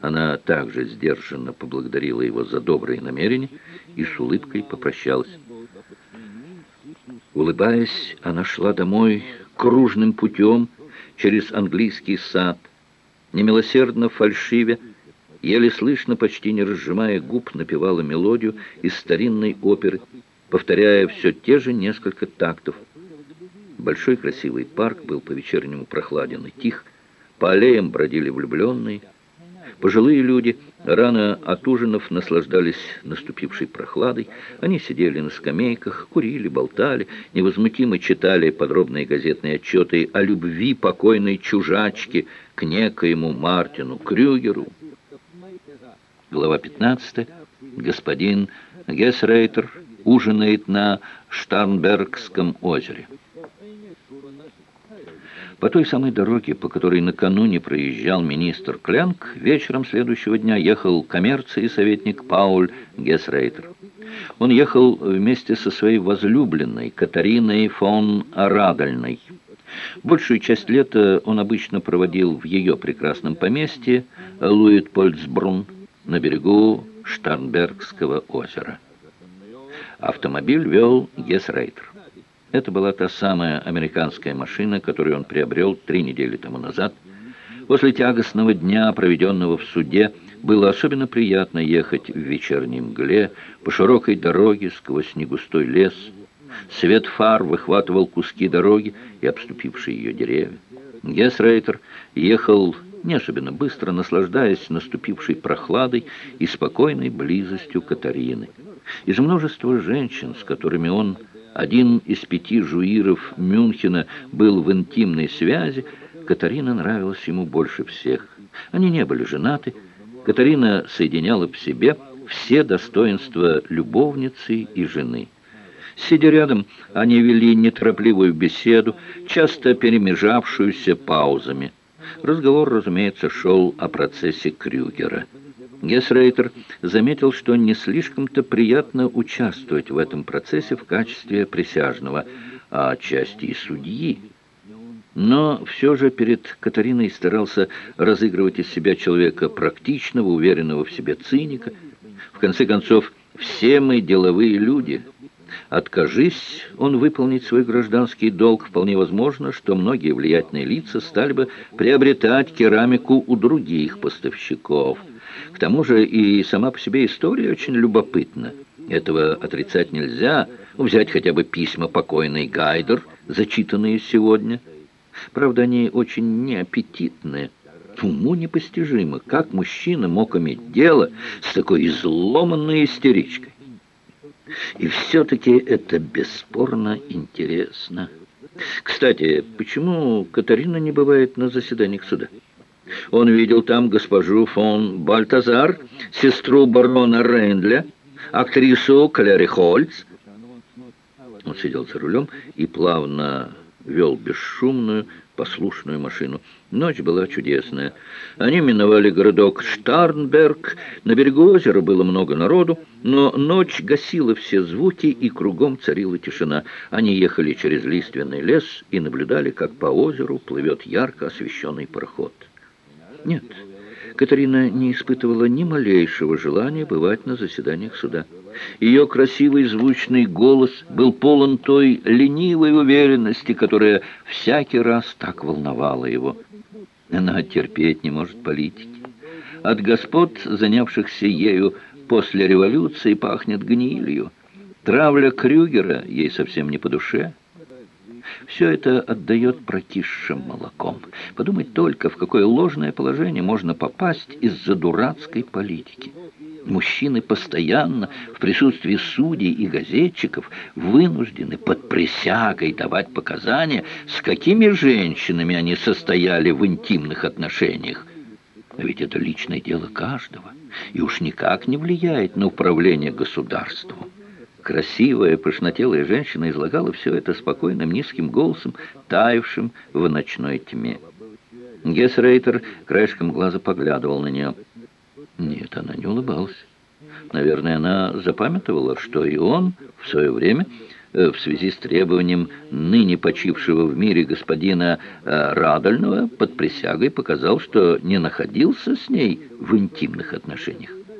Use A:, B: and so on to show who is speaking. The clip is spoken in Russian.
A: Она также сдержанно поблагодарила его за добрые намерения и с улыбкой попрощалась. Улыбаясь, она шла домой кружным путем через английский сад, немилосердно фальшивя, еле слышно, почти не разжимая губ, напевала мелодию из старинной оперы, повторяя все те же несколько тактов. Большой красивый парк был по-вечернему прохладен и тих, по аллеям бродили влюбленные, Пожилые люди, рано отужинав, наслаждались наступившей прохладой. Они сидели на скамейках, курили, болтали, невозмутимо читали подробные газетные отчеты о любви покойной чужачки к некоему Мартину Крюгеру. Глава 15. Господин Гесрейтер ужинает на Штарнбергском озере. По той самой дороге, по которой накануне проезжал министр Кленк, вечером следующего дня ехал коммерции советник Пауль Гесрейтер. Он ехал вместе со своей возлюбленной Катариной фон Арагальной. Большую часть лета он обычно проводил в ее прекрасном поместье Луитпольцбрун на берегу Штарнбергского озера. Автомобиль вел Гесрейтер. Это была та самая американская машина, которую он приобрел три недели тому назад. После тягостного дня, проведенного в суде, было особенно приятно ехать в вечерней мгле по широкой дороге сквозь негустой лес. Свет фар выхватывал куски дороги и обступившие ее деревья. Гесрейтер ехал не особенно быстро, наслаждаясь наступившей прохладой и спокойной близостью Катарины. Из множества женщин, с которыми он один из пяти жуиров Мюнхена был в интимной связи, Катарина нравилась ему больше всех. Они не были женаты. Катарина соединяла в себе все достоинства любовницы и жены. Сидя рядом, они вели неторопливую беседу, часто перемежавшуюся паузами. Разговор, разумеется, шел о процессе Крюгера. Гесрейтер заметил, что не слишком-то приятно участвовать в этом процессе в качестве присяжного, а отчасти и судьи. Но все же перед Катариной старался разыгрывать из себя человека практичного, уверенного в себе циника. В конце концов, все мы деловые люди. Откажись он выполнить свой гражданский долг, вполне возможно, что многие влиятельные лица стали бы приобретать керамику у других поставщиков – к тому же и сама по себе история очень любопытна. Этого отрицать нельзя. Взять хотя бы письма покойной Гайдер, зачитанные сегодня. Правда, они очень неаппетитные. Уму непостижимо, как мужчина мог иметь дело с такой изломанной истеричкой. И все-таки это бесспорно интересно. Кстати, почему Катарина не бывает на заседаниях суда? Он видел там госпожу фон Бальтазар, сестру барона Рейндля, актрису Кляри Хольц. Он сидел за рулем и плавно вел бесшумную, послушную машину. Ночь была чудесная. Они миновали городок Штарнберг. На берегу озера было много народу, но ночь гасила все звуки, и кругом царила тишина. Они ехали через лиственный лес и наблюдали, как по озеру плывет ярко освещенный пароход. Нет, Катарина не испытывала ни малейшего желания бывать на заседаниях суда. Ее красивый звучный голос был полон той ленивой уверенности, которая всякий раз так волновала его. Она терпеть не может политики. От господ, занявшихся ею после революции, пахнет гнилью. Травля Крюгера ей совсем не по душе. Все это отдает прокисшим молоком. Подумать только, в какое ложное положение можно попасть из-за дурацкой политики. Мужчины постоянно в присутствии судей и газетчиков вынуждены под присягой давать показания, с какими женщинами они состояли в интимных отношениях. А ведь это личное дело каждого, и уж никак не влияет на управление государством. Красивая, пышнотелая женщина излагала все это спокойным низким голосом, таявшим в ночной тьме. Гесрейтер краешком глаза поглядывал на нее. Нет, она не улыбалась. Наверное, она запамятовала, что и он в свое время э, в связи с требованием ныне почившего в мире господина э, Радольного под присягой показал, что не находился с ней в интимных отношениях.